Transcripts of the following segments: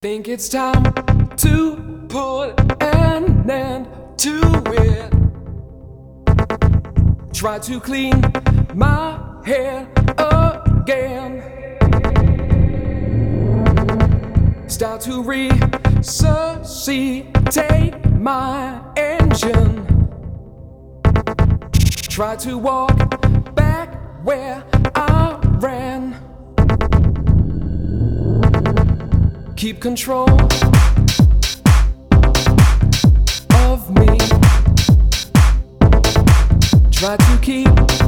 Think it's time to put an end to it. Try to clean my head again. Start to resuscitate my engine. Try to walk back where I ran. keep control of me. Try to keep.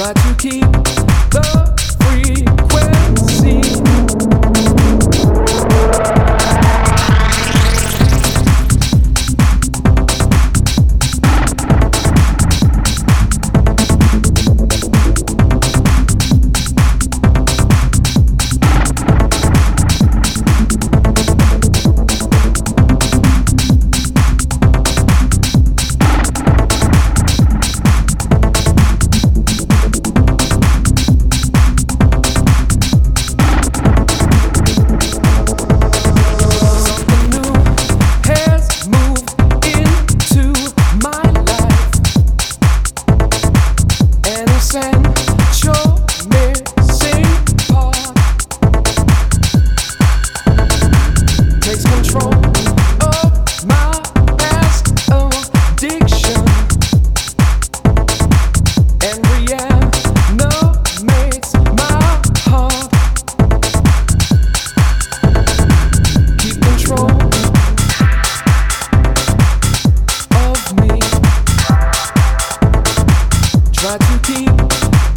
but you keep the frequency.